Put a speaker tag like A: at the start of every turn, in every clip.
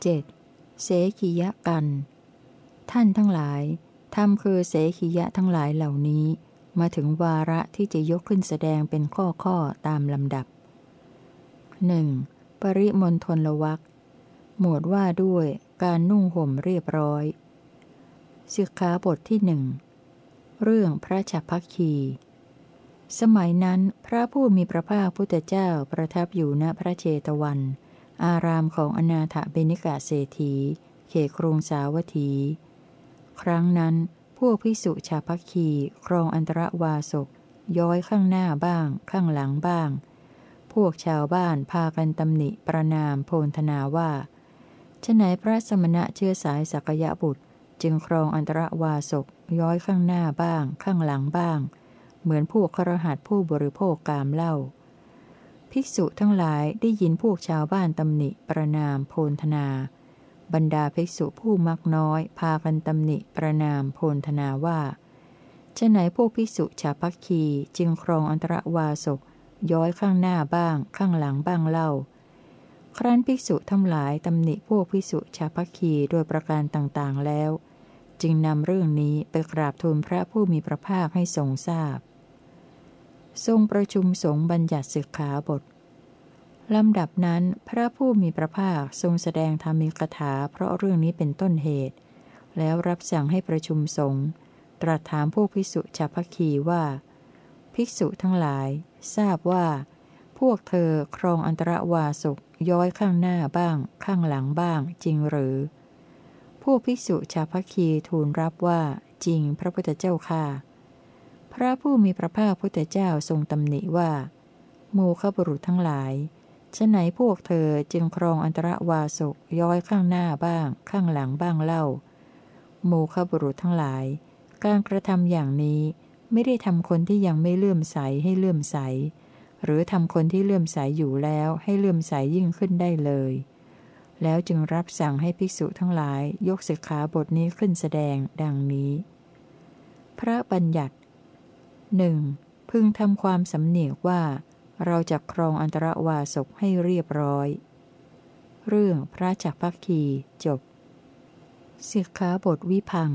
A: 7. เสขียกัน ท่านทั้งหลายธรรมคือเสขียะทั้งหลายเหล่านี้ มาถึงวาระที่จะยกขึ้นแสดงเป็นข้อข้อตามลำดับ 1. ปริมณฑลวักหมวดว่าด้วยการนุ่งห่มเรียบร้อยสิกขาบทที่หนึ่งเรื่องพระฉัพพคี สมัยนั้นพระผู้มีพระภาคพุทธเจ้าประทับอยู่ณพระเชตวัน อารามของอนาถเบนิกาเศรษฐี เขครุงสาวัตถี ครั้งนั้น พวกพิสุชาพักคีครองอันตรวาสกย้อยข้างหน้าบ้าง ข้างหลังบ้าง พวกชาวบ้านพากันตำหนิประนามโพนธนาว่าฉไหนพระสมณะเชื้อสายสักยะบุตร จึงครองอันตรวาสกย้อยข้างหน้าบ้าง ข้างหลังบ้าง เหมือนพวกครหัสผู้บริโภคกามเล่า ภิกษุทั้งหลายได้ยินพวกชาวบ้านตำหนิประนามโพนธนา บรรดาภิกษุผู้มักน้อย พากันตำหนิประนามโพนธนาว่าฉไหนพวกภิกษุชาพักคีจึงครองอันตรวาสกย้อยข้างหน้าบ้าง ข้างหลังบ้างเล่า ครั้นภิกษุทั้งหลายตำหนิพวกภิกษุชาพักคีโดยประการต่างๆแล้ว จึงนำเรื่องนี้ไปกราบทูลพระผู้มีพระภาคให้ทรงทราบ ทรงประชุมสงฆ์บัญญัติศึกขาบทลำดับนั้นพระผู้มีพระภาคทรงแสดงธรรมีกถาเพราะเรื่องนี้เป็นต้นเหตุ แล้วรับสั่งให้ประชุมสงฆ์ตรัสถามพวกภิกษุชาวพักคีว่า ภิกษุทั้งหลาย ทราบว่า พวกเธอครองอันตรวาสุกย้อยข้างหน้าบ้าง ข้างหลังบ้าง จริงหรือ ผู้ภิกษุชาวพัคีทูลรับว่าจริงพระพุทธเจ้าค่ะ พระผู้มีพระภาคพุทธเจ้าทรงตำหนิว่า โมฆบุรุษทั้งหลายฉะไหนพวกเธอจึงครองอันตรวาสุกย้อยข้างหน้าบ้าง ข้างหลังบ้างเล่า โมฆบุรุษทั้งหลาย การกระทำอย่างนี้ไม่ได้ทำคนที่ยังไม่เลื่อมใสให้เลื่อมใส หรือทำคนที่เลื่อมใสอยู่แล้วให้เลื่อมใสยยิ่งขึ้นได้เลย แล้วจึงรับสั่งให้ภิกษุทั้งหลายยกสิกขาบทนี้ขึ้นแสดงดังนี้ พระบัญญัติ หนึ่งพึงทำความสำเนียกว่า เราจะครองอันตรวาสกให้เรียบร้อย เรื่องพระจักพักคีจบสิกขาบทวิพัง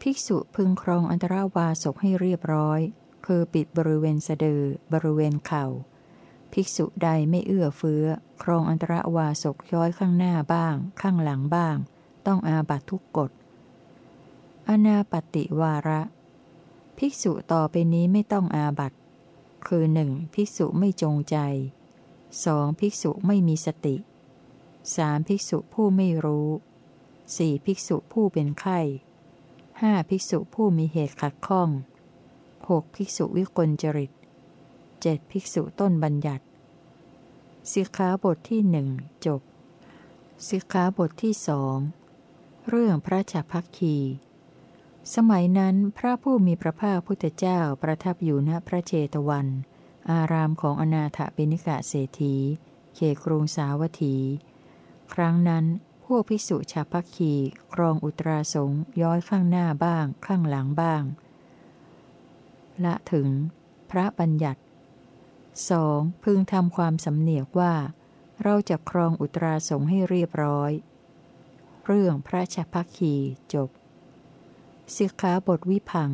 A: ภิกษุพึงครองอันตรวาสกให้เรียบร้อย คือปิดบริเวณสะดือบริเวณเข่า ภิกษุใดไม่เอื้อเฟื้อ ครองอันตรวาสกย้อยข้างหน้าบ้าง ข้างหลังบ้าง ต้องอาบัตทุกกฎอนาปติวาระ ภิกษุต่อไปนี้ไม่ต้องอาบัตคือหนึ่งภิกษุไม่จงใจสองภิกษุไม่มีสติสามภิกษุผู้ไม่รู้สี่ภิกษุผู้เป็นไข้ห้าภิกษุผู้มีเหตุขัดข้องหกภิกษุวิกลจริตเจ็ดภิกษุต้นบัญญัติ สิกขาบทที่หนึ่งจบ สิกขาบทที่สองเรื่องพระจัพักคี สมัยนั้นพระผู้มีพระภาคพุทธเจ้าประทับอยู่ณพระเจตวัน อารามของอนาถบิณิกะเศรษฐีเขครุงสาวัตถี ครั้งนั้นพวกภิกษุชาพักคีครองอุตราสงย้อยข้างหน้าบ้างข้างหลังบ้าง ละถึง พระบัญญัติสองพึงทำความสำเนียกว่า เราจะครองอุตราสงให้เรียบร้อย เรื่องพระชพักคีจบ สิกขาบทวิพัง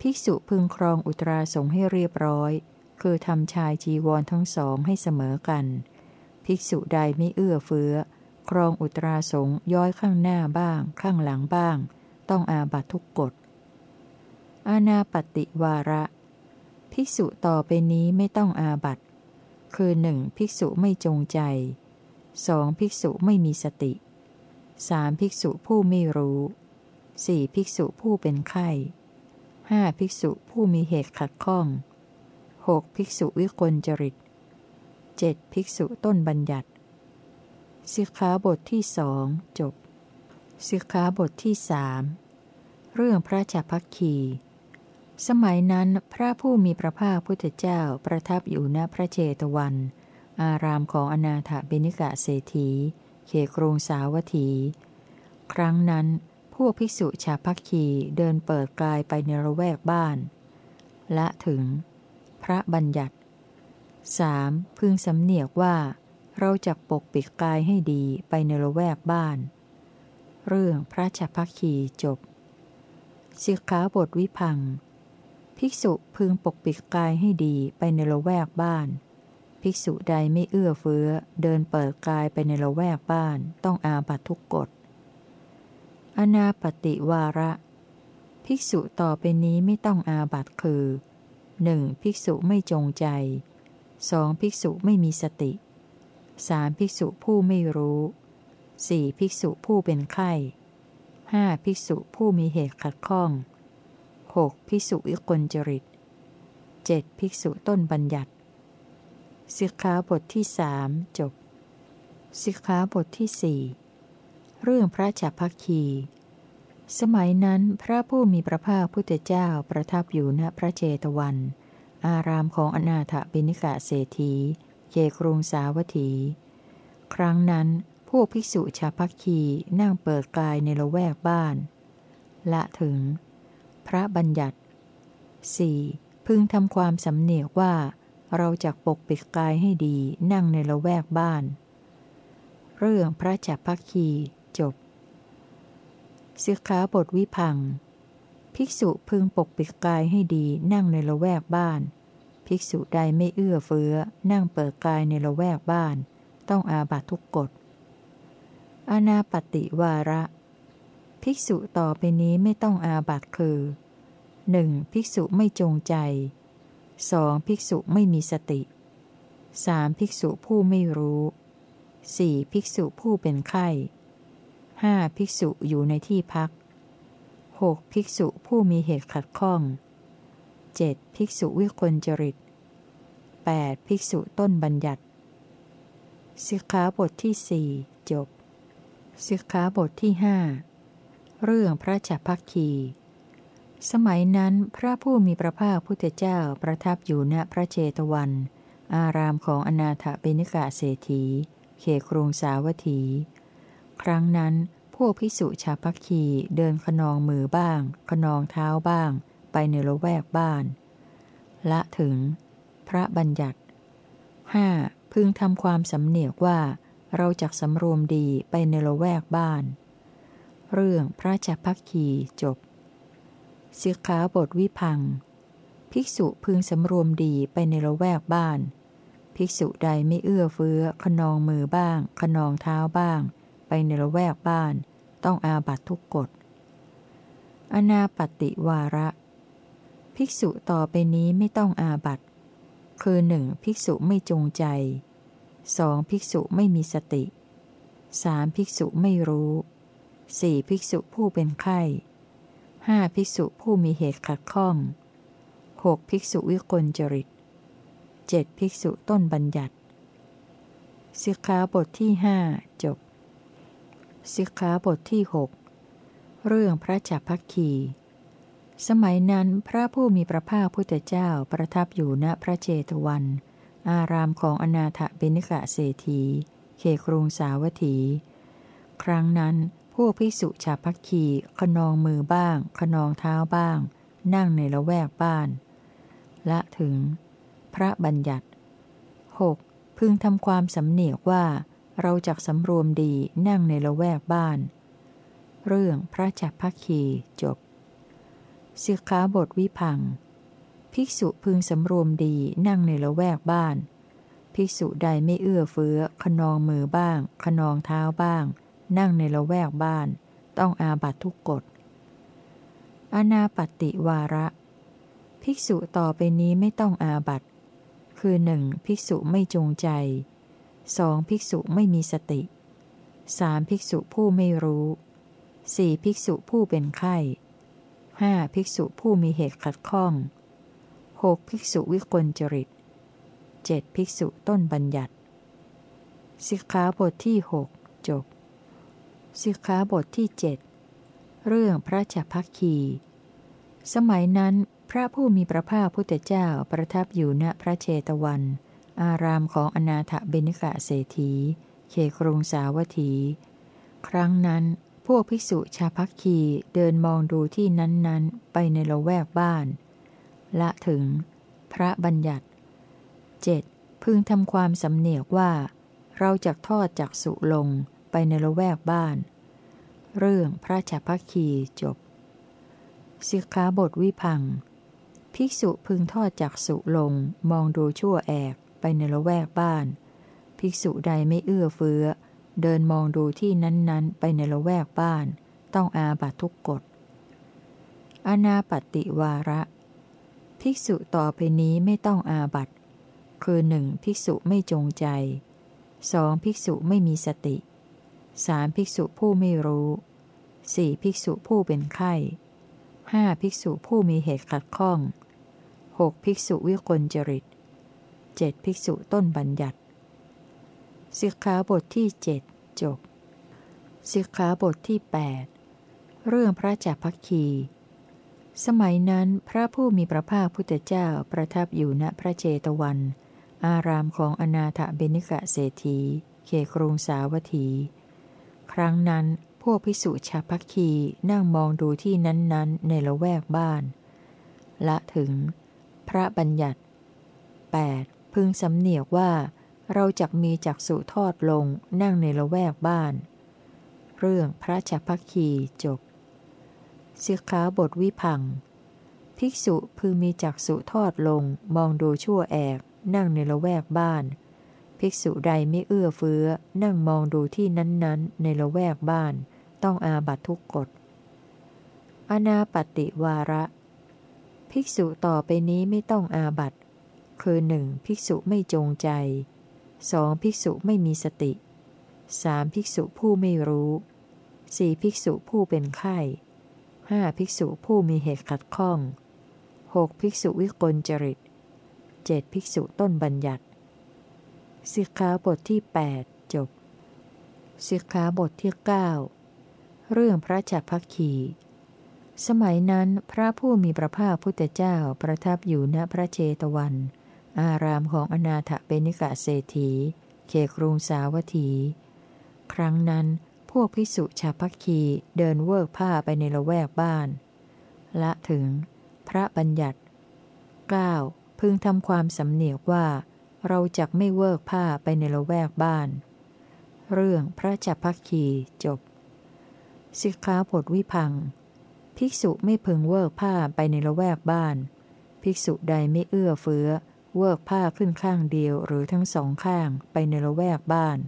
A: ภิกษุพึงครองอุตราสงให้เรียบร้อย คือทำชายจีวรทั้งสองให้เสมอกัน ภิกษุใดไม่เอื้อเฟื้อ ครองอุตราสงย้อยข้างหน้าบ้าง ข้างหลังบ้าง ต้องอาบัตทุกกฎ อาณาปฏิวาระ ภิกษุต่อไปนี้ไม่ต้องอาบัตคือหนึ่งภิกษุไม่จงใจสองภิกษุไม่มีสติสามภิกษุผู้ไม่รู้ สี่ภิกษุผู้เป็นไข้ห้าภิกษุผู้มีเหตุขัดข้องหกภิกษุวิกลจริตเจ็ดภิกษุต้นบัญญัติ สิกขาบทที่สองจบ สิกขาบทที่สามเรื่องพระจัพักคี สมัยนั้นพระผู้มีพระภาคพุทธเจ้าประทับอยู่ณพระเจตวัน อารามของอนาถบิณิกะเศรษฐีเขครงสาวัตถี ครั้งนั้น วกภิกษุชาพักคีเดินเปิดกายไปในระแวกบ้าน ละถึง พระบัญญัติสพึงสำเนียกว่า เราจะปกปิดกายให้ดีไปในละแวกบ้าน เรื่องพระฉัพพคีจบสิกขาบทวิพัง ภิกษุพึงปกปิดกายให้ดีไปในละแวกบ้าน ภิกษุใดไม่เอื้อเฟื้อ เดินเปิดกายไปในละแวกบ้าน ต้องอาบัตทุกกฎ อนาปติวาระ ภิกษุต่อไปนี้ไม่ต้องอาบัตคือ 1. ภิกษุไม่จงใจ 2. ภิกษุไม่มีสติ 3. ภิกษุผู้ไม่รู้ 4. ภิกษุผู้เป็นไข้ 5. ภิกษุผู้มีเหตุขัดข้อง 6. ภิกษุวิกลจริต 7. ภิกษุต้นบัญญัติสิกขาบทที่สจบสิกขาบทที่สี่ เรื่องพระจักพักคี สมัยนั้นพระผู้มีพระภาคพุทธเจ้าประทับอยู่ณพระเจตวัน อารามของอนาถบิณิกาเศรษฐีเยกรุงสาวัตถี ครั้งนั้นพวกภิกษุชาพักคีนั่งเปิดกายในละแวกบ้าน ละถึง พระบัญญัติ 4. พึงทำความสำเนียกว่า เราจะปกปิดกายให้ดีนั่งในละแวกบ้าน เรื่องพระจักพักคี จบสิกขาบทวิพัง ภิกษุพึงปกปิดกายให้ดีนั่งในละแวกบ้าน ภิกษุใดไม่เอื้อเฟื้อ นั่งเปิดกายในละแวกบ้าน ต้องอาบัตทุกกฎ อนาปติวาระ ภิกษุต่อไปนี้ไม่ต้องอาบัตคือ 1. ภิกษุไม่จงใจ 2. ภิกษุไม่มีสติ 3. ภิกษุผู้ไม่รู้ 4. ภิกษุผู้เป็นไข้ 5. ภิกษุอยู่ในที่พัก 6. ภิกษุผู้มีเหตุขัดข้อง 7. ภิกษุวิกลจริต 8. ภิกษุต้นบัญญัติ สิกขาบทที่สจบ สิกขาบทที่หเรื่องพระจัพักคี สมัยนั้นพระผู้มีพระภาคพุทธเจ้าประทับอยู่ณพระเจตวัน อารามของอนาถเบนิกาเศรษฐี เขครุงสาวัตถี ครั้งนั้นพวกภิกษุชาพักคีเดินขนองมือบ้าง ขนองเท้าบ้าง ไปในละแวกบ้าน ละถึง พระบัญญัติ 5. พึงทำความสำเนียกว่า เราจักสำรวมดีไปในละแวกบ้าน เรื่องพระจักพักคีจบสิกขาบทวิพัง ภิกษุพึงสำรวมดีไปในละแวกบ้าน ภิกษุใดไม่เอื้อเฟื้อขนองมือบ้าง ขนองเท้าบ้าง ไปในละแวกบ้าน ต้องอาบัตทุกกฎ อนาปติวาระ ภิกษุต่อไปนี้ไม่ต้องอาบัต คือหนึ่งภิกษุไม่จงใจสองภิกษุไม่มีสติสามภิกษุไม่รู้สี่ภิกษุผู้เป็นไข้ห้าภิกษุผู้มีเหตุขัดข้องหกภิกษุวิกลจริตเจ็ดภิกษุต้นบัญญัติสิกขาบทที่หจบ สิกขาบทที่หเรื่องพระจักพักคี สมัยนั้นพระผู้มีพระภาคพุทธเจ้าประทับอยู่ณพระเจตวัน อารามของอนาถบิณกะเศรษฐี เขครุงสาวัตถี ครั้งนั้นพวกภิกษุชาพักขีขนองมือบ้าง ขนองเท้าบ้าง นั่งในละแวกบ้าน ละถึง พระบัญญัติ 6. พึงทำความสำเนียกว่า เราจักสำรวมดีนั่งในละแวกบ้าน เรื่องพระจักพักขีจบสิกขาบทวิพัง ภิกษุพึงสำรวมดีนั่งในละแวกบ้าน ภิกษุใดไม่เอื้อเฟื้อขนองมือบ้าง ขนองเท้าบ้าง นั่งในละแวกบ้าน ต้องอาบัตทุกกฎ อนาปติวาระ ภิกษุต่อไปนี้ไม่ต้องอาบัตคือหนึ่งภิกษุไม่จงใจ สองภิกษุไม่มีสติสามภิกษุผู้ไม่รู้สี่ภิกษุผู้เป็นไข้ห้าภิกษุผู้มีเหตุขัดข้องหกภิกษุวิกลจริตเจ็ดภิกษุต้นบัญญัติ สิกขาบทที่หกจบ สิกขาบทที่เจ็ดเรื่องพระจัพักคี สมัยนั้นพระผู้มีพระภาคพุทธเจ้าประทับอยู่ณพระเชตวัน อารามของอนาถเบนิกะเศรษฐีเคครุงสาวัตถี ครั้งนั้นพวกภิกษุชาพักคีเดินมองดูที่นั้นๆ ไปในละแวกบ้าน ละถึง พระบัญญัติ 7. พึงทำความสำเนียกว่า เราจะทอดจากสุลงไปในละแวกบ้าน เรื่องพระฉัพพคีจบสิกขาบทวิพัง ภิกษุพึงทอดจากสุลงมองดูชั่วแอก ไปในละแวกบ้าน ภิกษุใดไม่เอื้อเฟื้อ เดินมองดูที่นั้นๆ ไปในละแวกบ้าน ต้องอาบัตทุกกฎอนาปติวาระ ภิกษุต่อไปนี้ไม่ต้องอาบัตคือหนึ่งภิกษุไม่จงใจสองภิกษุไม่มีสติสามภิกษุผู้ไม่รู้สี่ภิกษุผู้เป็นไข้ห้าภิกษุผู้มีเหตุขัดข้องหกภิกษุวิกลจริต เจ็ดภิกษุต้นบัญญัติสิกขาบทที่เจ็ดจบสิกขาบทที่ 8 เรื่องพระจักพักคี สมัยนั้นพระผู้มีพระภาคพุทธเจ้าประทับอยู่ณพระเจตวัน อารามของอนาถเบนิกะเศรษฐี เขครุงสาวัตถี ครั้งนั้นพวกพิสุชาพักคีนั่งมองดูที่นั้นๆ ในละแวกบ้าน ละถึง พระบัญญัติ 8. พึงสำเนียกว่า เราจักมีจักสุทอดลงนั่งในละแวกบ้าน เรื่องพระชัพักคีจบสิกขาบทวิพัง ภิกษุพึงมีจักสุทอดลงมองดูชั่วแอกนั่งในละแวกบ้าน ภิกษุใดไม่เอื้อเฟื้อ นั่งมองดูที่นั้นๆ ในละแวกบ้าน ต้องอาบัตทุกกฎอนาปติวาระ ภิกษุต่อไปนี้ไม่ต้องอาบัต คือหนึ่งภิกษุไม่จงใจสองภิกษุไม่มีสติสามภิกษุผู้ไม่รู้สี่ภิกษุผู้เป็นไข้ห้าภิกษุผู้มีเหตุขัดข้องหกภิกษุวิกลจริตเจ็ดภิกษุต้นบัญญัติสิกขาบทที่ 8 จบสิกขาบทที่ 9 เรื่องพระจักพักคีสมัยนั้นพระผู้มีพระภาคพุทธเจ้าประทับอยู่ณพระเจตวัน อารามของอนาถเปนิกะเศรษฐี เขครุงสาวัตถี ครั้งนั้นพวกพิสุชาพักคีเดินเวิกผ้าไปในละแวกบ้าน ละถึง พระบัญญัติ 9. พึงทำความสำเนียกว่า เราจะไม่เวิกผ้าไปในละแวกบ้าน เรื่องพระจักพักคีจบสิกขาบทวิพัง ภิกษุไม่พึงเวิกผ้าไปในละแวกบ้าน ภิกษุใดไม่เอื้อเฟื้อ เวิกผ้าขึ้นข้างเดียวหรือทั้งสองข้างไปในละแวกบ้าน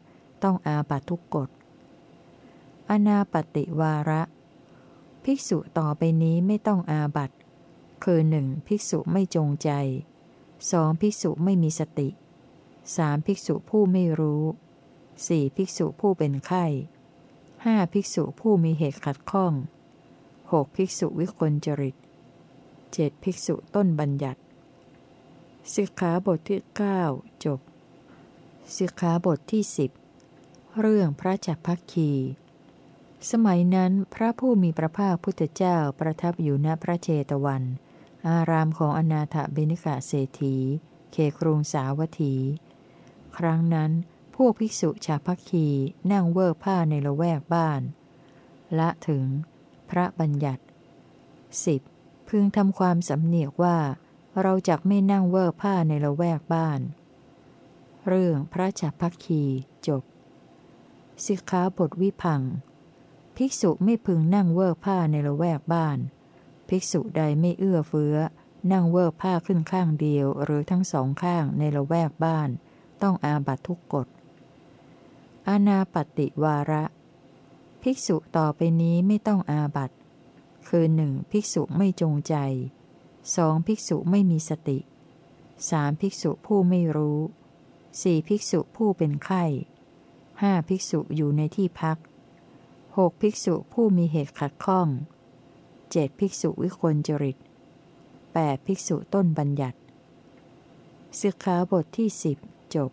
A: ต้องอาบัตทุกกฎ อนาปติวาระ ภิกษุต่อไปนี้ไม่ต้องอาบัตคือหนึ่งภิกษุไม่จงใจสองภิกษุไม่มีสติสามภิกษุผู้ไม่รู้สี่ภิกษุผู้เป็นไข้ห้าภิกษุผู้มีเหตุขัดข้องหกภิกษุวิกลจริตเจ็ดภิกษุต้นบัญญัติ สิกขาบทที่ 9 จบ สิกขาบทที่ 10 เรื่องพระจักพักคี สมัยนั้นพระผู้มีพระภาคพุทธเจ้าประทับอยู่ณพระเจตวัน อารามของอนาถเบนิกาเศรษฐีเขครุงสาวัตถี ครั้งนั้นพวกภิกษุชาพักคีนั่งเวิกผ้าในละแวกบ้าน ละถึง พระบัญญัติ 10. พึงทำความสำเนียกว่า เราจะไม่นั่งเวิกผ้าในละแวกบ้าน เรื่องพระชาพักคีจบ สิกขาบทวิพัง ภิกษุไม่พึงนั่งเวิกผ้าในละแวกบ้าน ภิกษุใดไม่เอื้อเฟื้อ นั่งเวิกผ้าขึ้นข้างเดียวหรือทั้งสองข้างในละแวกบ้าน ต้องอาบัตทุกกฎ อาณาปฏิวาระ ภิกษุต่อไปนี้ไม่ต้องอาบัตคือหนึ่งภิกษุไม่จงใจ สองภิกษุไม่มีสติสามภิกษุผู้ไม่รู้สี่ภิกษุผู้เป็นไข้ห้าภิกษุอยู่ในที่พักหกภิกษุผู้มีเหตุขัดข้องเจ็ดภิกษุวิคลจริตแปดภิกษุต้นบัญญัติสิกขาบทที่สิบจบ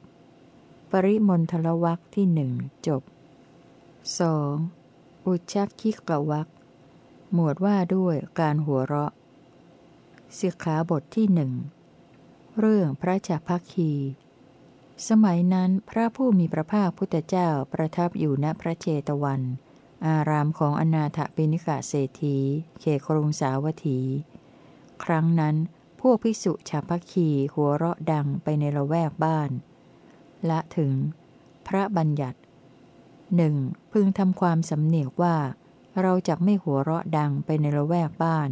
A: ปริมณฑลวักที่หนึ่งจบสองอุชักคิกวักหมวดว่าด้วยการหัวเราะ สิกขาบทที่หนึ่งเรื่องพระจักพักคี สมัยนั้นพระผู้มีพระภาคพุทธเจ้าประทับอยู่ณพระเจตวัน อารามของอนาถปิณิกะเศรษฐีเขครุงสาวัตถี ครั้งนั้นพวกภิกษุชาพักคีหัวเราะดังไปในละแวกบ้าน ละถึง พระบัญญัติหนึ่งพึงทำความสำเนียกว่า เราจะไม่หัวเราะดังไปในละแวกบ้าน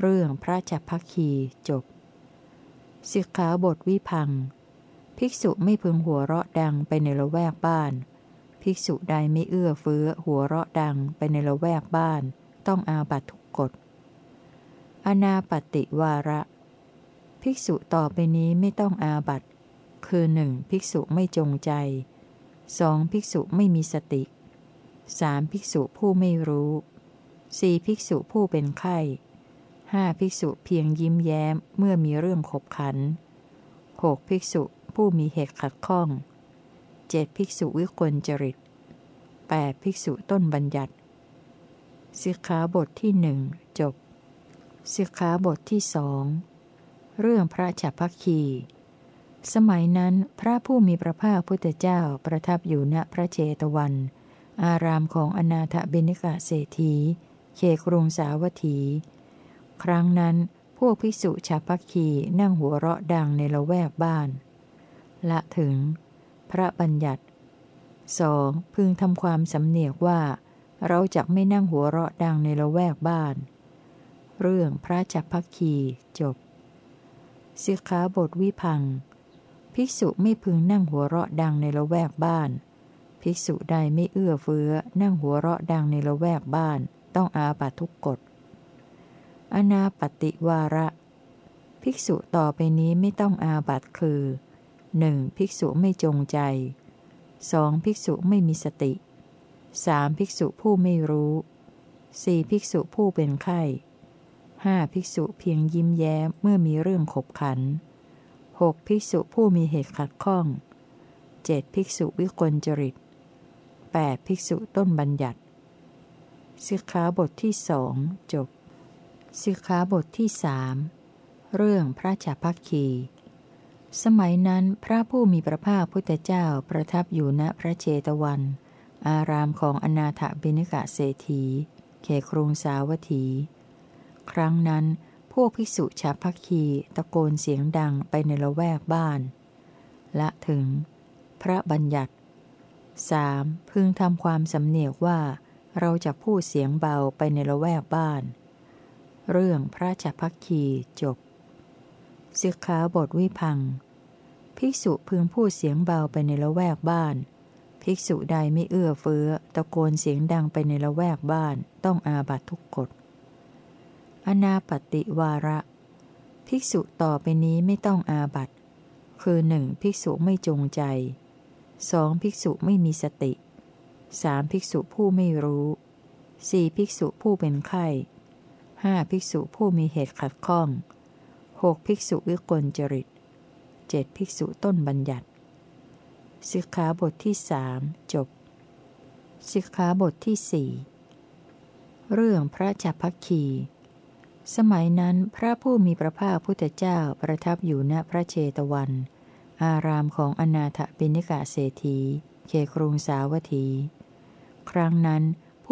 A: เรื่องพระจักพักคีจบสิกขาบทวิพัง ภิกษุไม่พึงหัวเราะดังไปในละแวกบ้าน ภิกษุใดไม่เอื้อเฟื้อหัวเราะดังไปในละแวกบ้าน ต้องอาบัตทุกกฎ อนาปติวาระ ภิกษุต่อไปนี้ไม่ต้องอาบัต คือหนึ่งภิกษุไม่จงใจสองภิกษุไม่มีสติสามภิกษุผู้ไม่รู้สี่ภิกษุผู้เป็นไข้ ห้าภิกษุเพียงยิ้มแย้มเมื่อมีเรื่องขบขันหกภิกษุผู้มีเหตุขัดข้องเจ็ดภิกษุวิกลจริตแปดภิกษุต้นบัญญัติสิกขาบทที่หนึ่งจบสิกขาบทที่สองเรื่องพระฉัพพคี สมัยนั้นพระผู้มีพระภาคพุทธเจ้าประทับอยู่ณพระเจตวัน อารามของอนาถบิณกะเศรษฐีเขครุงสาวัตถี ครั้งนั้น พวกภิกษุชาพักคีนั่งหัวเราะดังในละแวกบ้าน ละถึง พระบัญญัติสองพึงทำความสำเนียกว่า เราจะไม่นั่งหัวเราะดังในละแวกบ้าน เรื่องพระจักพักคีจบสิกขาบทวิพัง ภิกษุไม่พึงนั่งหัวเราะดังในละแวกบ้าน ภิกษุใดไม่เอื้อเฟื้อนั่งหัวเราะดังในละแวกบ้าน ต้องอาบัตทุกกฎ อนาปติวาระ ภิกษุต่อไปนี้ไม่ต้องอาบัตคือ 1. ภิกษุไม่จงใจ 2. ภิกษุไม่มีสติ 3. ภิกษุผู้ไม่รู้ 4. ภิกษุผู้เป็นไข้ 5. ภิกษุเพียงยิ้มแย้มเมื่อมีเรื่องขบขัน 6. ภิกษุผู้มีเหตุขัดข้อง 7. ภิกษุวิกลจริต 8. ภิกษุต้นบัญญัติสิกขาบทที่สองจบ สิกขาบทที่สามเรื่องพระจัพักคี สมัยนั้นพระผู้มีพระภาคพุทธเจ้าประทับอยู่ณพระเจตวัน อารามของอนาถบิณกะเศรษฐี เขครุงสาวัตถี ครั้งนั้น พวกภิกษุชาพักคีตะโกนเสียงดังไปในละแวกบ้าน ละถึง พระบัญญัติ 3. พึงทำความสำเนียกว่าเราจะพูดเสียงเบาไปในละแวกบ้าน เรื่องพระจัพักคีจบสิกขาบทวิพัง ภิกษุพึงพูดเสียงเบาไปในละแวกบ้าน ภิกษุใดไม่เอื้อเฟื้อ ตะโกนเสียงดังไปในละแวกบ้านต้องอาบัตทุกกฎ อนาปติวาระ ภิกษุต่อไปนี้ไม่ต้องอาบัตคือหนึ่งภิกษุไม่จงใจสองภิกษุไม่มีสติสามภิกษุผู้ไม่รู้สี่ภิกษุผู้เป็นไข้ ห้าภิกษุผู้มีเหตุขัดข้องหกภิกษุวิกลจริตเจ็ดภิกษุต้นบัญญัติสิกขาบทที่สามจบสิกขาบทที่สี่เรื่องพระจัพคี สมัยนั้นพระผู้มีพระภาคพุทธเจ้าประทับอยู่ณพระเชตวัน อารามของอนาถบิณิกาเศรษฐีเคครุงสาวัตถี ครั้งนั้น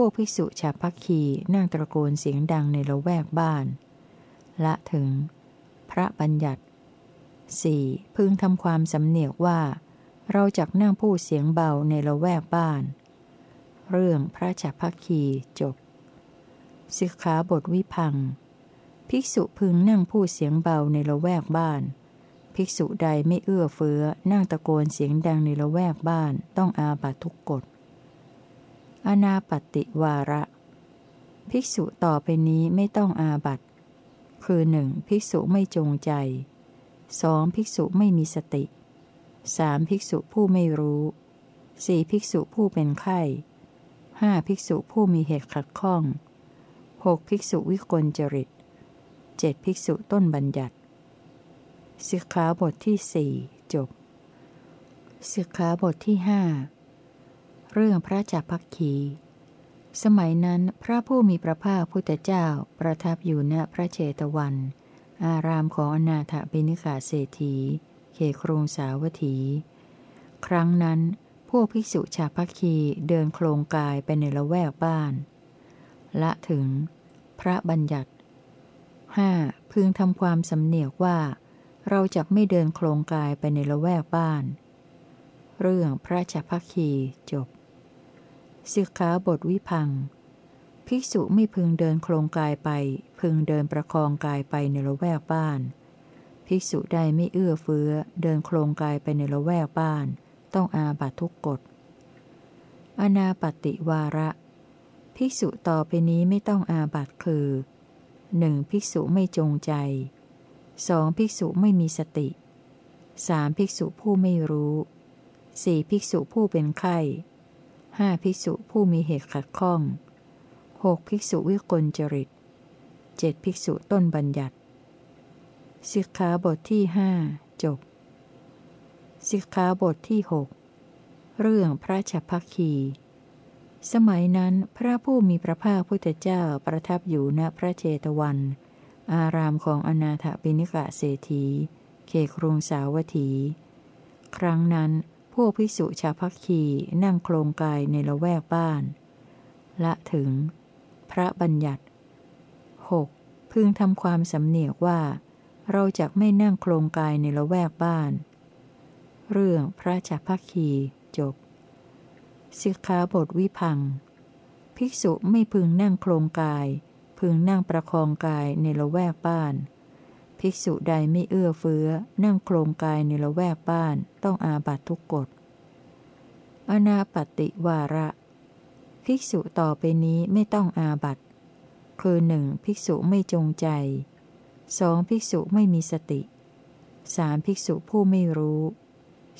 A: วกภิกษุชาพักคีนั่งตะโกนเสียงดังในละแวกบ้าน ละถึง พระบัญญัติ 4. พึงทำความสำเนียกว่า เราจักนั่งพูดเสียงเบาในละแวกบ้าน เรื่องพระจักพักคีจบสิกขาบทวิพัง ภิกษุพึงนั่งพูดเสียงเบาในละแวกบ้าน ภิกษุใดไม่เอื้อเฟื้อนั่งตะโกนเสียงดังในละแวกบ้านต้องอาบัตทุกกฎ อนาปติวาระ ภิกษุต่อไปนี้ไม่ต้องอาบัตคือหนึ่งภิกษุไม่จงใจสองภิกษุไม่มีสติสามภิกษุผู้ไม่รู้สี่ภิกษุผู้เป็นไข้ห้าภิกษุผู้มีเหตุขัดข้องหกภิกษุวิกลจริตเจ็ดภิกษุต้นบัญญัติสิกขาบทที่สี่จบสิกขาบทที่หเรื่องพระจักพักคี สมัยนั้นพระผู้มีพระภาคพุทธเจ้าประทับอยู่ณพระเชตวัน อารามของอนาถบิณิกาเศรษฐี เขครงสาวัตถี ครั้งนั้นพวกภิกษุชาพักคีเดินโครงกายไปในละแวกบ้าน ละถึง พระบัญญัติห้าพึงทำความสำเนียกว่า เราจะไม่เดินโครงกายไปในละแวกบ้าน เรื่องพระจัพักคีจบ สิกขาบทวิพัง ภิกษุไม่พึงเดินโครงกายไป พึงเดินประคองกายไปในละแวกบ้าน ภิกษุใดไม่เอื้อเฟื้อ เดินโครงกายไปในละแวกบ้าน ต้องอาบัตทุกกฎ อนาปติวาระ ภิกษุต่อไปนี้ไม่ต้องอาบัตคือ 1. ภิกษุไม่จงใจ 2. ภิกษุไม่มีสติ 3. ภิกษุผู้ไม่รู้ 4. ภิกษุผู้เป็นไข้ 5. ภิกษุผู้มีเหตุขัดข้อง 6. ภิกษุวิกลจริต 7. ภิกษุต้นบัญญัติสิกขาบทที่หจบสิกขาบทที่6เรื่องพระฉัพพคี สมัยนั้นพระผู้มีพระภาคพุทธเจ้าประทับอยู่ณพระเจตวัน อารามของอนาถบิณิกะเศรษฐีเขครุงสาวัตถี ครั้งนั้น วกภิกษุชาวพักคีนั่งโครงกายในละแวกบ้าน ละถึง พระบัญญัติ 6. พึงทำความสำเนียกว่า เราจะไม่นั่งโครงกายในละแวกบ้าน เรื่องพระชาพักคีจบสิกขาบทวิพัง ภิกษุไม่พึงนั่งโครงกาย พึงนั่งประคองกายในละแวกบ้าน ภิกษุใดไม่เอื้อเฟื้อ นั่งโครงกายในละแวกบ้านต้องอาบัตทุกกฎ อนาปติวาระ ภิกษุต่อไปนี้ไม่ต้องอาบัตคือหนึ่งภิกษุไม่จงใจสองภิกษุไม่มีสติสามภิกษุผู้ไม่รู้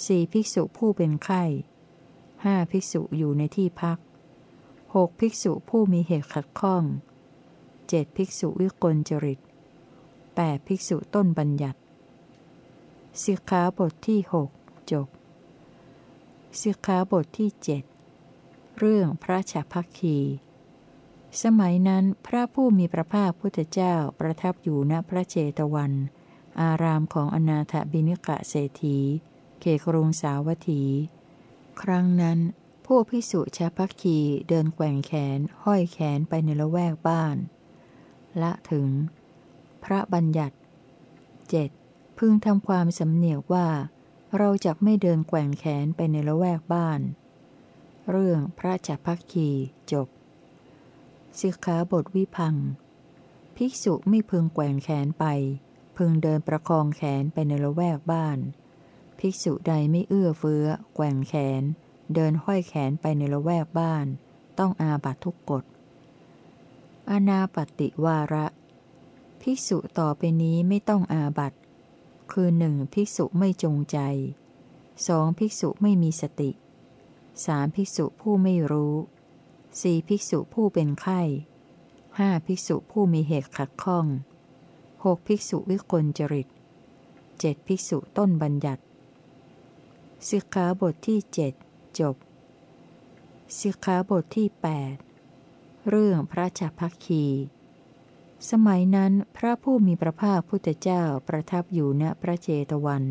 A: สี่ภิกษุผู้เป็นไข้ห้าภิกษุอยู่ในที่พักหกภิกษุผู้มีเหตุขัดข้องเจ็ดภิกษุวิกลจริต 8. ภิกษุต้นบัญญัติสิกขาบทที่ 6 จบสิกขาบทที่ 7 เรื่องพระฉาพักคี สมัยนั้นพระผู้มีพระภาคพุทธเจ้าประทับอยู่ณพระเจตวัน อารามของอนาถบิณกะเศรษฐี เขครุงสาวัตถี ครั้งนั้นพวกพิสุชาพักคีเดินแกว่งแขน ห้อยแขนไปในละแวกบ้าน ละถึง พระบัญญัติ 7. พึงทำความสำเนียกว่า เราจะไม่เดินแกว่งแขนไปในละแวกบ้าน เรื่องพระจักพักคีจบสิกขาบทวิพัง ภิกษุไม่พึงแกว่งแขนไป พึงเดินประคองแขนไปในละแวกบ้าน ภิกษุใดไม่เอื้อเฟื้อ แกว่งแขน เดินห้อยแขนไปในละแวกบ้าน ต้องอาบัตทุกกฎอนาปติวาระ ภิกษุต่อไปนี้ไม่ต้องอาบัตคือหนึ่งภิกษุไม่จงใจสองภิกษุไม่มีสติสามภิกษุผู้ไม่รู้สี่ภิกษุผู้เป็นไข้ห้าภิกษุผู้มีเหตุขัดข้องหกภิกษุวิกลจริตเจ็ดภิกษุต้นบัญญัติสิกขาบทที่เจ็ดจบสิกขาบทที่ 8 เรื่องพระจัพคี สมัยนั้นพระผู้มีพระภาคพุทธเจ้าประทับอยู่ณพระเจตวัน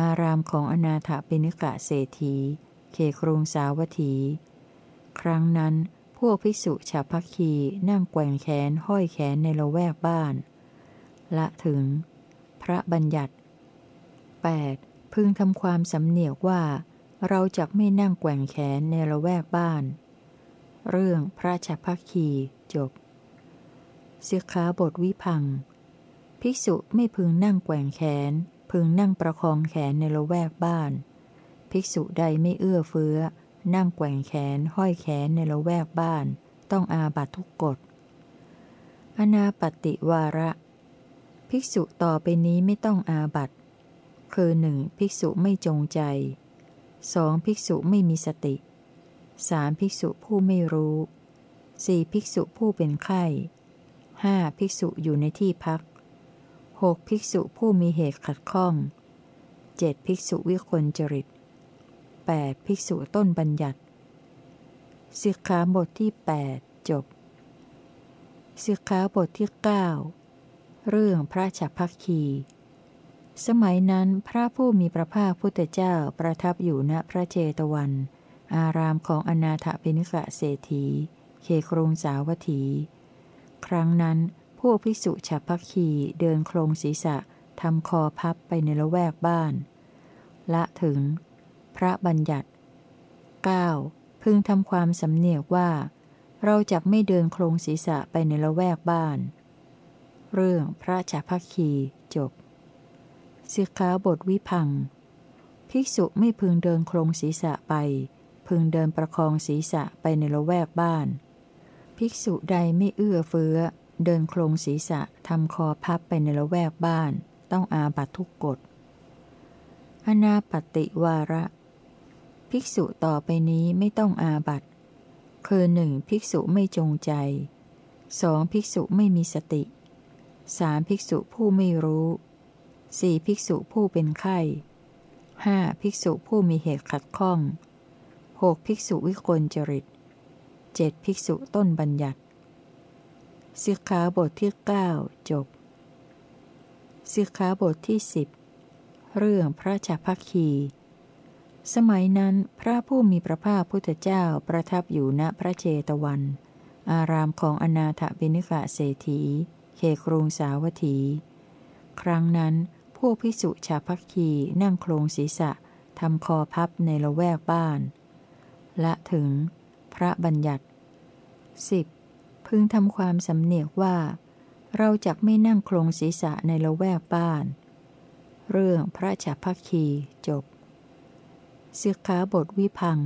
A: อารามของอนาถปิณิกะเศรษฐีเขครุงสาวัตถี ครั้งนั้นพวกภิกษุชาวพักคีนั่งแกว่งแขนห้อยแขนในละแวกบ้าน ละถึง พระบัญญัติ 8. พึงทำความสำเนียกว่า เราจะไม่นั่งแกว่งแขนในละแวกบ้าน เรื่องพระชาพักคีจบ สิกขาบทวิพัง ภิกษุไม่พึงนั่งแกว่งแขน พึงนั่งประคองแขนในละแวกบ้าน ภิกษุใดไม่เอื้อเฟื้อ นั่งแกว่งแขนห้อยแขนในละแวกบ้าน ต้องอาบัตทุกกฎ อนาปติวาระ ภิกษุต่อไปนี้ไม่ต้องอาบัตคือหนึ่งภิกษุไม่จงใจสองภิกษุไม่มีสติสามภิกษุผู้ไม่รู้สี่ภิกษุผู้เป็นไข้ ห้าภิกษุอยู่ในที่พักหกภิกษุผู้มีเหตุขัดข้องเจ็ดภิกษุวิคลจริตแปดภิกษุต้นบัญญัติสิกขาบทที่ 8 จบสิกขาบทที่ 9 เรื่องพระฉัพพักคี สมัยนั้นพระผู้มีพระภาคพุทธเจ้าประทับอยู่ณพระเจตวัน อารามของอนาถปิณิกะเศรษฐีเคครุงสาวัตถี ครั้งนั้นพวกภิกษุฉับพักคีเดินโครงศีรษะทำคอพับไปในละแวกบ้าน ละถึง พระบัญญัติ 9. พึงทำความสำเนียกว่า เราจะไม่เดินโครงศีรษะไปในละแวกบ้าน เรื่องพระชาพักคีจบสิกขาบทวิพัง ภิกษุไม่พึงเดินโครงศีรษะไป พึงเดินประคองศีรษะไปในละแวกบ้าน ภิกษุใดไม่เอื้อเฟื้อ เดินโครงศีรษะทำคอพับไปในละแวกบ้าน ต้องอาบัตทุกกฎอนาปติวาระ ภิกษุต่อไปนี้ไม่ต้องอาบัตคือหนึ่งภิกษุไม่จงใจสองภิกษุไม่มีสติสามภิกษุผู้ไม่รู้สี่ภิกษุผู้เป็นไข้ห้าภิกษุผู้มีเหตุขัดข้องหกภิกษุวิกลจริต เจ็ดภิกษุต้นบัญญัติสิกขาบทที่ 9 จบสิกขาบทที่สิบเรื่องพระจัพักคี สมัยนั้นพระผู้มีพระภาคพุทธเจ้าประทับอยู่ณพระเจตวัน อารามของอนาถบิณิกะเศรษฐีเขครุงสาวัตถี ครั้งนั้นพวกพิสุชาพักคีนั่งโครงศีรษะทำคอพับในละแวกบ้าน และถึง พระบัญญัติ 10. พึงทำความสำเนียกว่า เราจะไม่นั่งโครงศีรษะในละแวกบ้าน เรื่องพระฉาพักคีจบสิกขาบทวิพัง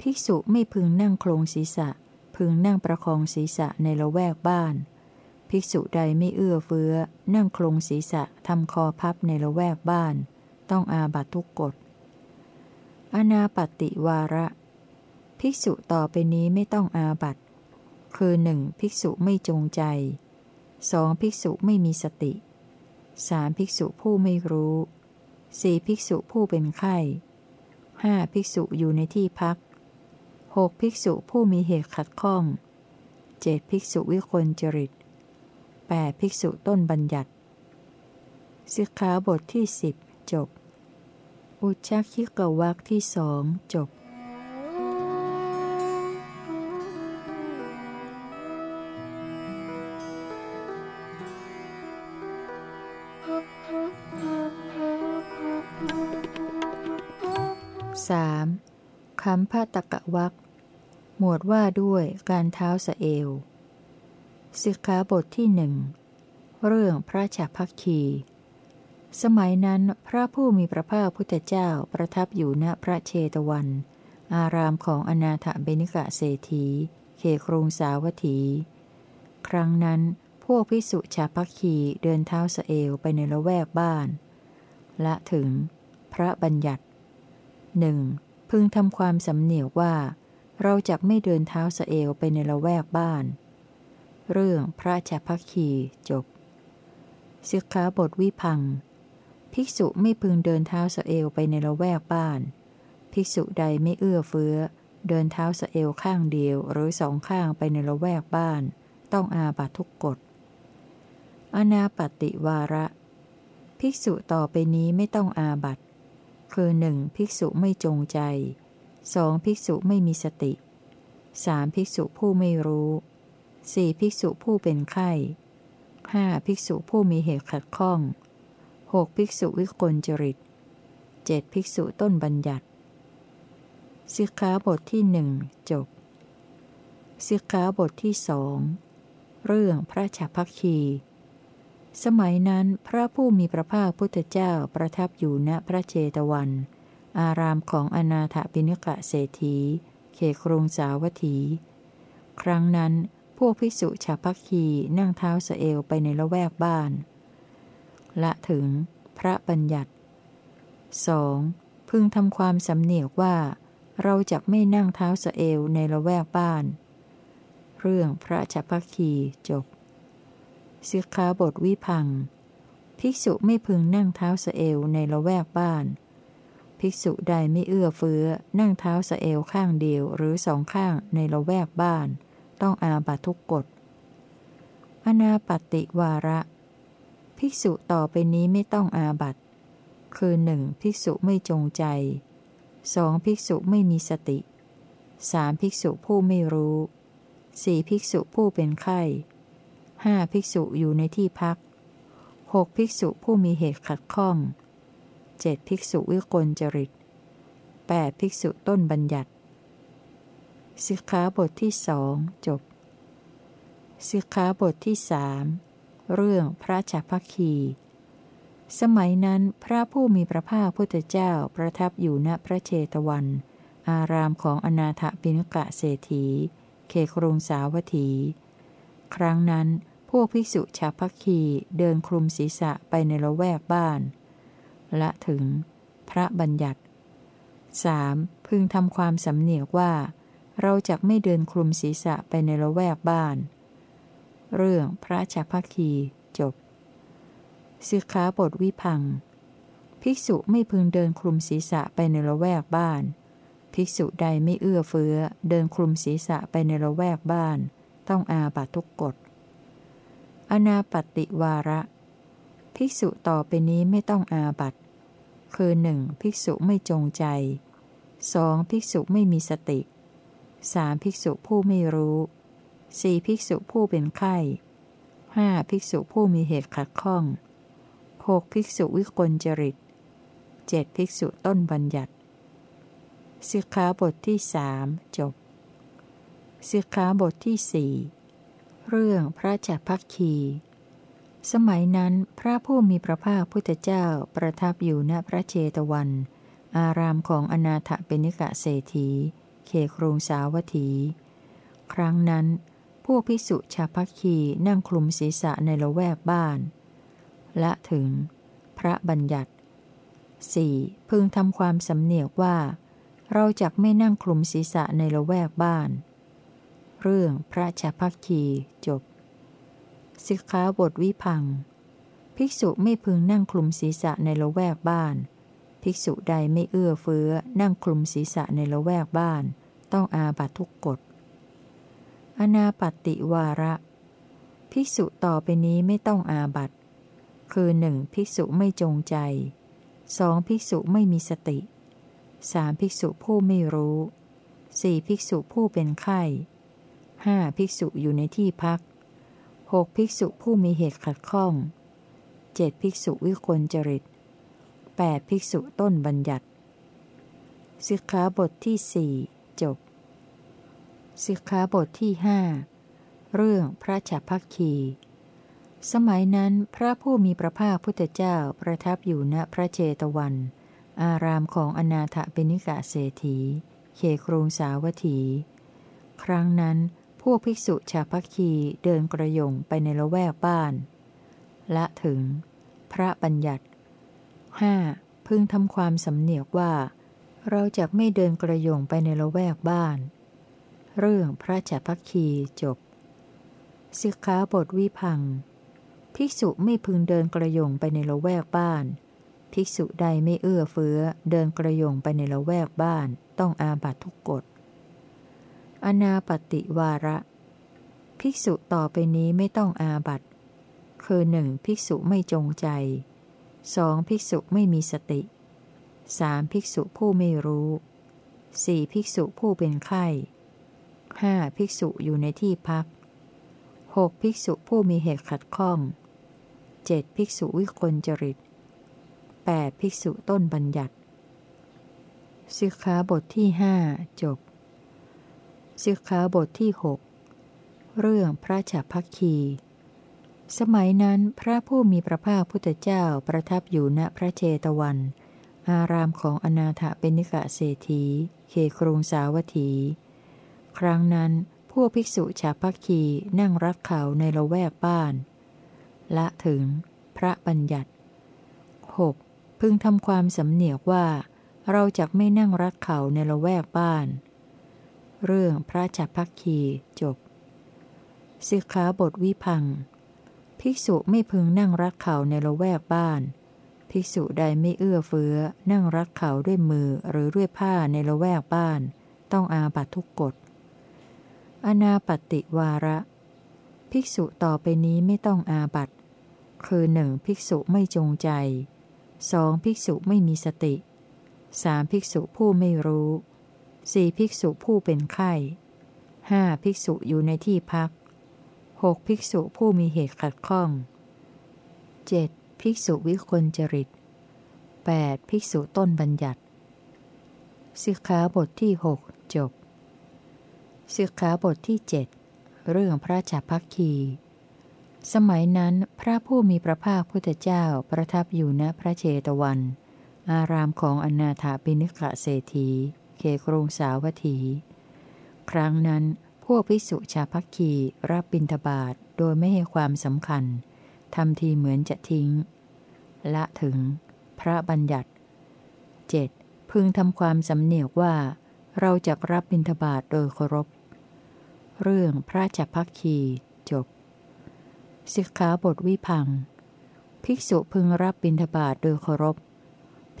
A: ภิกษุไม่พึงนั่งโครงศีรษะ พึงนั่งประคองศีรษะในละแวกบ้าน ภิกษุใดไม่เอื้อเฟื้อ นั่งโครงศีรษะทำคอพับในละแวกบ้าน ต้องอาบัตทุกกฎอนาปติวาระ ภิกษุต่อไปนี้ไม่ต้องอาบัตคือหนึ่งภิกษุไม่จงใจสองภิกษุไม่มีสติสามภิกษุผู้ไม่รู้สี่ภิกษุผู้เป็นไข้ห้าภิกษุอยู่ในที่พักหกภิกษุผู้มีเหตุขัดข้องเจ็ดภิกษุวิคลจริตแปดภิกษุต้นบัญญัติสิกขาบทที่สิบจบ อุชักคิกวักที่สองจบ คำพาตกะวักหมวดว่าด้วยการเท้าสเอวสิกขาบทที่หนึ่งเรื่องพระฉัพักคี สมัยนั้นพระผู้มีพระภาคพุทธเจ้าประทับอยู่ณพระเชตวัน อารามของอนาถเบนิกะเศรษฐีเขครุงสาวัตถี ครั้งนั้นพวกพิสุชาพักคีเดินเท้าสเอวไปในละแวกบ้าน ละถึง พระบัญญัติหนึ่ง พึงทำความสำเนียกว่า เราจะไม่เดินเท้าสเอลไปในละแวกบ้าน เรื่องพระชาพักคีจบสิกขาบทวิพัง ภิกษุไม่พึงเดินเท้าสเอลไปในละแวกบ้าน ภิกษุใดไม่เอื้อเฟื้อ เดินเท้าสเอลข้างเดียวหรือสองข้างไปในละแวกบ้าน ต้องอาบัตทุกกฎ อนาปติวาระ ภิกษุต่อไปนี้ไม่ต้องอาบัต คือหนึ่งภิกษุไม่จงใจสองภิกษุไม่มีสติสามภิกษุผู้ไม่รู้สี่ภิกษุผู้เป็นไข้ห้าภิกษุผู้มีเหตุขัดข้องหกภิกษุวิกลจริตเจ็ดภิกษุต้นบัญญัติสิกขาบทที่หนึ่งจบสิกขาบทที่สองเรื่องพระฉัพพคี สมัยนั้นพระผู้มีพระภาคพุทธเจ้าประทับอยู่ณพระเจตวัน อารามของอนาถปิณกะเศรษฐี เขครงสาวัตถี ครั้งนั้นพวกภิกษุชาพักคีนั่งเท้าสเอลไปในละแวกบ้าน ละถึง พระบัญญัติสองพึงทำความสำเนียกว่า เราจะไม่นั่งเท้าสเอลในละแวกบ้าน เรื่องพระชาพักคีจบ สิกขาบทวิพัง ภิกษุไม่พึงนั่งเท้าสเอลในละแวกบ้าน ภิกษุใดไม่เอื้อเฟื้อ นั่งเท้าสเอลข้างเดียวหรือสองข้างในละแวกบ้าน ต้องอาบัตทุกกฎ อนาปติวาระ ภิกษุต่อไปนี้ไม่ต้องอาบัตคือหนึ่งภิกษุไม่จงใจสองภิกษุไม่มีสติสามภิกษุผู้ไม่รู้สี่ภิกษุผู้เป็นไข้ ห้าภิกษุอยู่ในที่พักหกภิกษุผู้มีเหตุขัดข้องเจ็ดภิกษุวิกลจริต8ภิกษุต้นบัญญัติ สิกขาบทที่สองจบ สิกขาบทที่สามเรื่องพระจัพคี สมัยนั้นพระผู้มีพระภาคพุทธเจ้าประทับอยู่ณพระเชตวัน อารามของอนาถปิณกะเศรษฐี เขครุงสาวัตถี ครั้งนั้น พวกภิกษุชาวพักคีเดินคลุมศีรษะไปในละแวกบ้าน ละถึง พระบัญญัติ 3. พึงทำความสำเนียกว่า เราจะไม่เดินคลุมศีรษะไปในละแวกบ้าน เรื่องพระชาพักคีจบสิกขาบทวิพัง ภิกษุไม่พึงเดินคลุมศีรษะไปในละแวกบ้าน ภิกษุใดไม่เอื้อเฟื้อ เดินคลุมศีรษะไปในละแวกบ้าน ต้องอาบัตทุกกฎ อนาปติวาระ ภิกษุต่อไปนี้ไม่ต้องอาบัตคือหนึ่งภิกษุไม่จงใจสองภิกษุไม่มีสติสามภิกษุผู้ไม่รู้สี่ภิกษุผู้เป็นไข้ห้าภิกษุผู้มีเหตุขัดข้องหกภิกษุวิกลจริตเจ็ดภิกษุต้นบัญญัติสิกขาบทที่สามจบสิกขาบทที่สี่ เรื่องพระจักพักคี สมัยนั้นพระผู้มีพระภาคพุทธเจ้าประทับอยู่ณพระเชตวัน อารามของอนาถเปนิกะเศรษฐี เขครุงสาวัตถี ครั้งนั้น พวกพิสุชาพักคีนั่งคลุมศีรษะในละแวกบ้าน และถึง พระบัญญัติ 4. พึงทำความสำเนียกว่า เราจะไม่นั่งคลุมศีรษะในละแวกบ้าน เรื่องพระชาพักคีจบสิกขาบทวิพัง ภิกษุไม่พึงนั่งคลุมศีรษะในละแวกบ้าน ภิกษุใดไม่เอื้อเฟื้อนั่งคลุมศีรษะในละแวกบ้าน ต้องอาบัตทุกกฎ อนาปติวาระ ภิกษุต่อไปนี้ไม่ต้องอาบัตคือหนึ่งภิกษุไม่จงใจสองภิกษุไม่มีสติสามภิกษุผู้ไม่รู้สี่ภิกษุผู้เป็นไข้ ห้าภิกษุอยู่ในที่พักหกภิกษุผู้มีเหตุขัดข้องเจ็ดภิกษุวิกลจริตแปดภิกษุต้นบัญญัติสิกขาบทที่สี่จบสิกขาบทที่ห้าเรื่องพระฉัพพักคี สมัยนั้นพระผู้มีพระภาคพุทธเจ้าประทับอยู่ณพระเจตวัน อารามของอนาถเปนิกะเศรษฐีเขครุงสาวัตถี ครั้งนั้น พวกภิกษุชาพักคีเดินกระยงไปในละแวกบ้าน ละถึง พระบัญญัติห้าพึงทำความสำเนียกว่า เราจะไม่เดินกระยงไปในละแวกบ้าน เรื่องพระชาพักคีจบสิกขาบทวิพัง ภิกษุไม่พึงเดินกระยงไปในละแวกบ้าน ภิกษุใดไม่เอื้อเฟื้อเดินกระยงไปในละแวกบ้าน ต้องอาบัตทุกกฎ อนาปติวาระ ภิกษุต่อไปนี้ไม่ต้องอาบัตคือหนึ่งภิกษุไม่จงใจสองภิกษุไม่มีสติสามภิกษุผู้ไม่รู้สี่ภิกษุผู้เป็นไข้ห้าภิกษุอยู่ในที่พักหกภิกษุผู้มีเหตุขัดข้องเจ็ดภิกษุวิกลจริตแปดภิกษุต้นบัญญัติสิกขาบทที่ห้าจบ สิกขาบทที่หกเรื่องพระฉัพพักคี สมัยนั้นพระผู้มีพระภาคพุทธเจ้าประทับอยู่ณพระเจตวัน อารามของอนาถเปนิกะเศรษฐีเคครุงสาวัตถี ครั้งนั้นพวกภิกษุฉัพพักคีนั่งรักเขาในละแวกบ้าน ละถึง พระบัญญัติ 6. พึงทำความสำเนียกว่า เราจะไม่นั่งรักเขาในละแวกบ้าน เรื่องพระจักพักคีจบสิกขาบทวิพัง ภิกษุไม่พึงนั่งรักเข่าในละแวกบ้าน ภิกษุใดไม่เอื้อเฟื้อ นั่งรักเข่าด้วยมือหรือด้วยผ้าในละแวกบ้าน ต้องอาบัตทุกกฎ อนาปติวาระ ภิกษุต่อไปนี้ไม่ต้องอาบัตคือหนึ่งภิกษุไม่จงใจสองภิกษุไม่มีสติสามภิกษุผู้ไม่รู้ สี่ภิกษุผู้เป็นไข้ห้าภิกษุอยู่ในที่พักหกภิกษุผู้มีเหตุขัดข้องเจ็ดภิกษุวิคลจริตแปดภิกษุต้นบัญญัติ สิกขาบทที่หกจบ สิกขาบทที่เจ็ดเรื่องพระจักพักคี สมัยนั้นพระผู้มีพระภาคพุทธเจ้าประทับอยู่ณพระเชตวัน อารามของอนาถาปิณิกะเศรษฐี เขกรุงสาวัตถี ครั้งนั้นพวกภิกษุชาพักคีรับบิณฑบาตโดยไม่ให้ความสำคัญทำทีเหมือนจะทิ้ง ละถึง พระบัญญัติ 7. พึงทำความสำเนียกว่า เราจะรับบิณฑบาตโดยเคารพ เรื่องพระจักพักคีจบสิกขาบทวิพัง ภิกษุพึงรับบิณฑบาตโดยเคารพ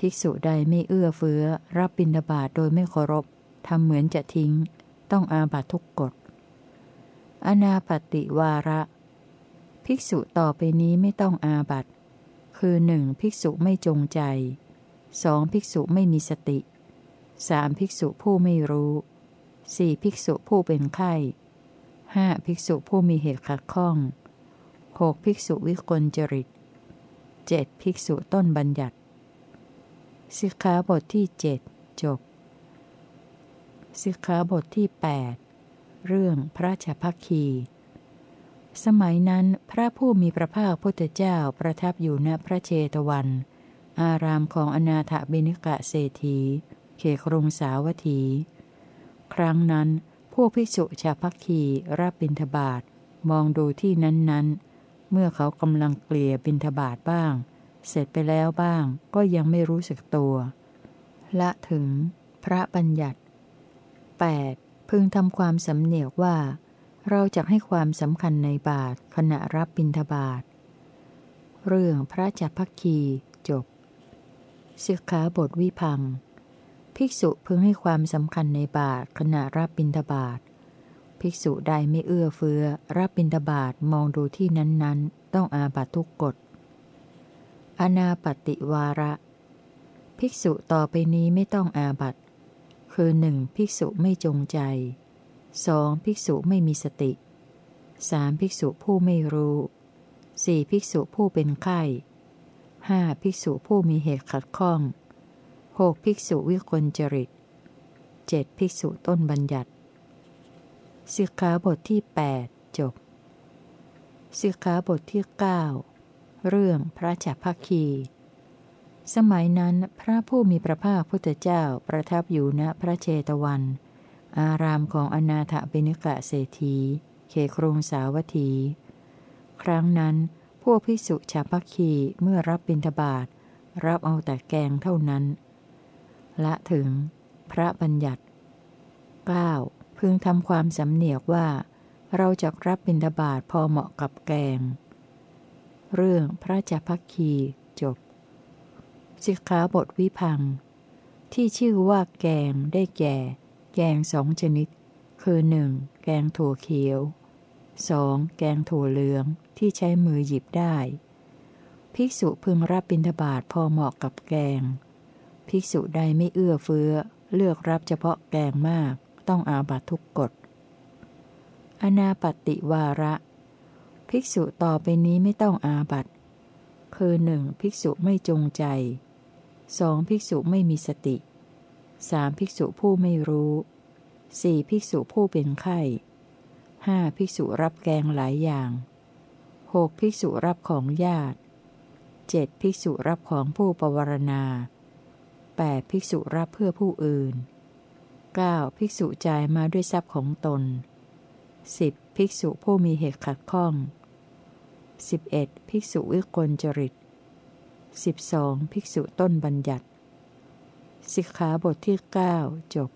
A: ภิกษุใดไม่เอื้อเฟื้อ รับบิณฑบาตโดยไม่เคารพทำเหมือนจะทิ้ง ต้องอาบัตทุกกฎ อนาปติวาระ ภิกษุต่อไปนี้ไม่ต้องอาบัตคือหนึ่งภิกษุไม่จงใจสองภิกษุไม่มีสติสามภิกษุผู้ไม่รู้สี่ภิกษุผู้เป็นไข้ห้าภิกษุผู้มีเหตุขัดข้องหกภิกษุวิกลจริตเจ็ดภิกษุต้นบัญญัติ สิกขาบทที่เจ็ดจบ สิกขาบทที่ 8 เรื่องพระชพักคี สมัยนั้นพระผู้มีพระภาคพุทธเจ้าประทับอยู่ณพระเชตวัน อารามของอนาถบิณกะเศรษฐี เขครุงสาวัตถี ครั้งนั้นพวกภิกษุชาพักคีรับบิณฑบาตมองดูที่นั้นๆ เมื่อเขากำลังเกลี่ยบิณฑบาตบ้าง เสร็จไปแล้วบ้างก็ยังไม่รู้สึกตัว ละถึง พระบัญญัติ 8. พึงทำความสำเนียกว่า เราจะให้ความสำคัญในบาทขณะรับบิณฑบาตเรื่องพระจักพักคีจบสิกขาบทวิพัง ภิกษุพึงให้ความสำคัญในบาทขณะรับบิณฑบาตภิกษุใดไม่เอื้อเฟื้อ รับบิณฑบาตมองดูที่นั้นๆ ต้องอาบัตทุกกฎ อนาปติวาระ ภิกษุต่อไปนี้ไม่ต้องอาบัตคือหนึ่งภิกษุไม่จงใจสองภิกษุไม่มีสติสามภิกษุผู้ไม่รู้สี่ภิกษุผู้เป็นไข้ห้าภิกษุผู้มีเหตุขัดข้องหกภิกษุวิกลจริตเจ็ดภิกษุต้นบัญญัติสิกขาบทที่ 8 จบสิกขาบทที่ 9 เรื่องพระจักพัคี สมัยนั้นพระผู้มีพระภาคพุทธเจ้าประทับอยู่ณพระเชตวัน อารามของอนาถบิณกะเศรษฐีเขครุงสาวัตถี ครั้งนั้น พวกภิกษุชาพัคีเมื่อรับบิณฑบาตรับเอาแต่แกงเท่านั้น ละถึง พระบัญญัติ 9. พึงทำความสำเนียกว่า เราจะรับบิณฑบาตพอเหมาะกับแกง เรื่องพระจัพักคีจบ สิกขาบทวิพัง ที่ชื่อว่าแกงได้แก่ แกงสองชนิด คือหนึ่งแกงถั่วเขียว 2. แกงถั่วเหลืองที่ใช้มือหยิบได้ ภิกษุพึงรับบิณฑบาตพอเหมาะกับแกง ภิกษุใดไม่เอื้อเฟื้อ เลือกรับเฉพาะแกงมาก ต้องอาบัตทุกกฎอนาปติวาระ ภิกษุต่อไปนี้ไม่ต้องอาบัตคือหนึ่งภิกษุไม่จงใจสองภิกษุไม่มีสติสามภิกษุผู้ไม่รู้สี่ภิกษุผู้เป็นไข้ห้าภิกษุรับแกงหลายอย่างหกภิกษุรับของญาติเจ็ดภิกษุรับของผู้ปวารณาแปดภิกษุรับเพื่อผู้อื่นเก้าภิกษุจ่ายมาด้วยทรัพย์ของตนสิบภิกษุผู้มีเหตุขัดข้อง สิบเอ็ดภิกษุวิกลจริตสิบสองภิกษุต้นบัญญัติ สิกขาบทที่เก้าจบ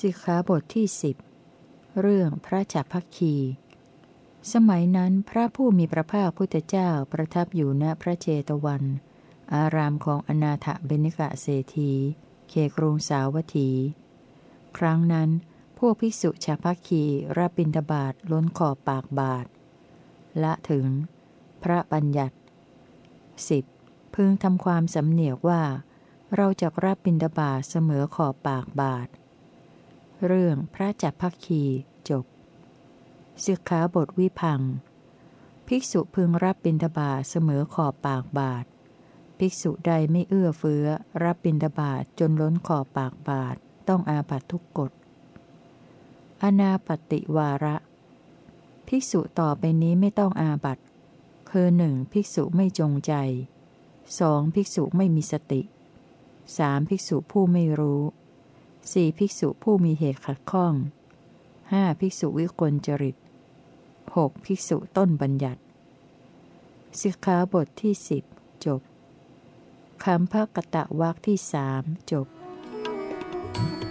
A: สิกขาบทที่สิบเรื่องพระจักพักคี สมัยนั้นพระผู้มีพระภาคพุทธเจ้าประทับอยู่ณพระเจตวัน อารามของอนาถเบนิกะเศรษฐีเคกรุงสาวัตถี ครั้งนั้น พวกภิกษุชาพักคีรับบิณฑบาตล้นขอบปากบาท ละถึง พระบัญญัติ 10. พึงทำความสำเนียกว่า เราจะรับบิณฑบาตเสมอขอบปากบาท เรื่องพระจักพักคีจบสิกขาบทวิพัง ภิกษุพึงรับบิณฑบาตเสมอขอบปากบาท ภิกษุใดไม่เอื้อเฟื้อ รับบิณฑบาตจนล้นขอบปากบาท ต้องอาบัตทุกกฎอนาปติวาระ ภิกษุต่อไปนี้ไม่ต้องอาบัตคือหนึ่งภิกษุไม่จงใจสองภิกษุไม่มีสติสามภิกษุผู้ไม่รู้สี่ภิกษุผู้มีเหตุขัดข้องห้าภิกษุวิกลจริตหกภิกษุต้นบัญญัติ สิกขาบทที่สิบจบคำภกตะวักที่สามจบ
B: th